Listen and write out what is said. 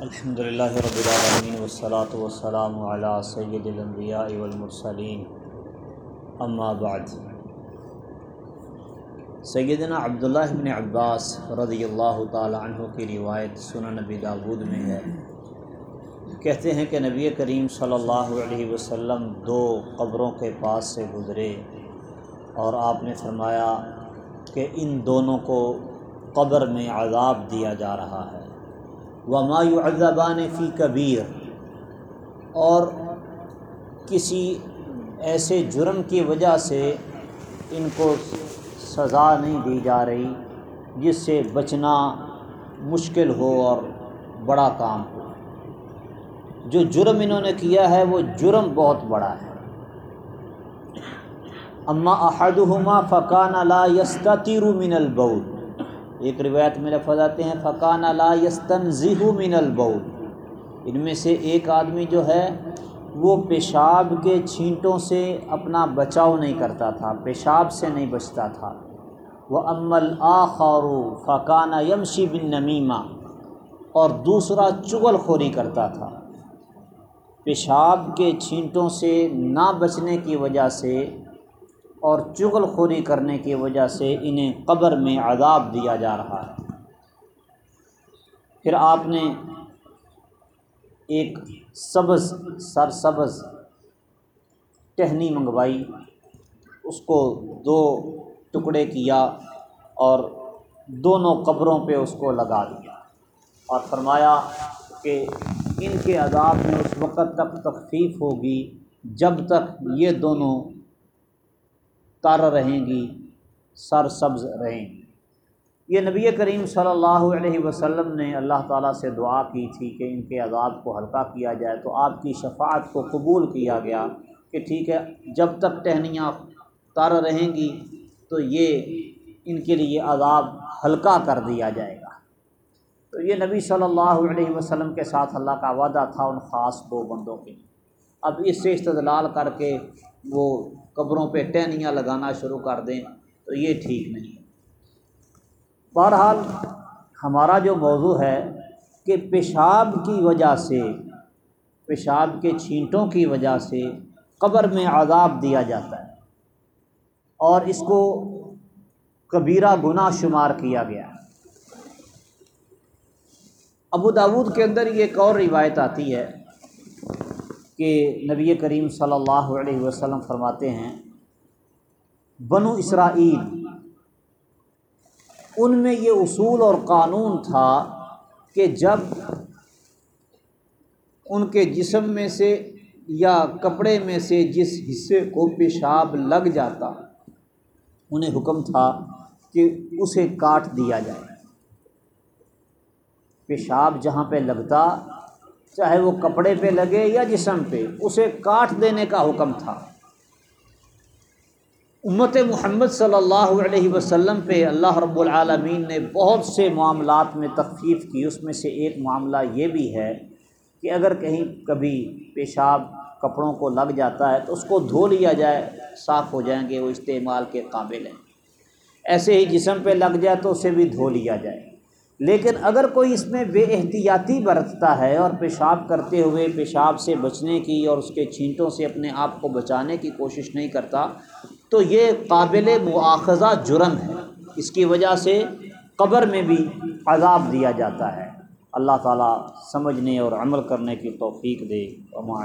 الحمد للہ رب العالمین والصلاة والسلام علی سید الانبیاء والمرسلین. اما بعد. سیدنا عبداللہ بن عباس رضی اللہ تعالی عنہ کی روایت سنن نبی داود میں ہے۔ کہتے ہیں کہ نبی کریم صلی اللہ علیہ وسلم دو قبروں کے پاس سے گزرے اور آپ نے فرمایا کہ ان دونوں کو قبر میں عذاب دیا جا رہا ہے۔ وما يعذبان فی کبیر اور کسی ایسے جرم کی وجہ سے ان کو سزا نہیں دی جا رہی جس سے بچنا مشکل ہو اور بڑا کام ہو۔ جو جرم انہوں نے کیا ہے وہ جرم بہت بڑا ہے۔ اما احدہما فقان لا یستطیر من البول۔ ایک روایت میں لفظ آتے ہیں، فقان لا یستنزہ من البول۔ ان میں سے ایک آدمی جو ہے، وہ پیشاب کے چھینٹوں سے اپنا بچاؤ نہیں کرتا تھا، پیشاب سے نہیں بچتا تھا۔ وہ امل آخر فقانہ یمشی بن نمیمہ اور دوسرا چغل خوری کرتا تھا۔ پیشاب کے چھینٹوں سے نہ بچنے کی وجہ سے اور چغل خوری کرنے کی وجہ سے انہیں قبر میں عذاب دیا جا رہا ہے۔ پھر آپ نے ایک سبز سر سبز ٹہنی منگوائی۔ اس کو دو ٹکڑے کیا اور دونوں قبروں پہ اس کو لگا دیا۔ اور فرمایا کہ ان کے عذاب میں اس وقت تک تخفیف ہوگی جب تک یہ دونوں تر رہیں گی، سر سبز رہیں گی۔ یہ نبی کریم صلی اللہ علیہ وسلم نے اللہ تعالیٰ سے دعا کی تھی کہ ان کے عذاب کو ہلکا کیا جائے تو آپ کی شفاعت کو قبول کیا گیا کہ ٹھیک ہے، جب تک ٹہنیاں تر رہیں گی تو یہ ان کے لیے عذاب ہلکا کر دیا جائے گا۔ تو یہ نبی صلی اللہ علیہ وسلم کے ساتھ اللہ کا وعدہ تھا ان خاص دو بندوں کے لیے۔ اب اس سے استدلال کر کے وہ قبروں پہ ٹہنیاں لگانا شروع کر دیں تو یہ ٹھیک نہیں بہرحال ہمارا جو موضوع ہے کہ پیشاب کی وجہ سے، پیشاب کے چھینٹوں کی وجہ سے قبر میں عذاب دیا جاتا ہے اور اس کو کبیرہ گناہ شمار کیا گیا ابو داود کے اندر یہ ایک اور روایت آتی ہے کہ نبی کریم صلی اللہ علیہ وسلم فرماتے ہیں، بنو اسرائیل، ان میں یہ اصول اور قانون تھا کہ جب ان کے جسم میں سے یا کپڑے میں سے جس حصے کو پیشاب لگ جاتا، انہیں حکم تھا کہ اسے کاٹ دیا جائے۔ پیشاب جہاں پہ لگتا چاہے وہ کپڑے پہ لگے یا جسم پہ، اسے کاٹ دینے کا حکم تھا۔ امت محمد صلی اللہ علیہ وسلم پہ اللہ رب العالمین نے بہت سے معاملات میں تخفیف کی۔ اس میں سے ایک معاملہ یہ بھی ہے کہ اگر کہیں کبھی پیشاب کپڑوں کو لگ جاتا ہے تو اس کو دھو لیا جائے، صاف ہو جائیں گے، وہ استعمال کے قابل ہیں۔ ایسے ہی جسم پہ لگ جائے تو اسے بھی دھو لیا جائے۔ لیکن اگر کوئی اس میں بے احتیاطی برتتا ہے اور پیشاب کرتے ہوئے پیشاب سے بچنے کی اور اس کے چھینٹوں سے اپنے آپ کو بچانے کی کوشش نہیں کرتا، تو یہ قابل مواخذہ جرم ہے۔ اس کی وجہ سے قبر میں بھی عذاب دیا جاتا ہے۔ اللہ تعالیٰ سمجھنے اور عمل کرنے کی توفیق دے۔ اور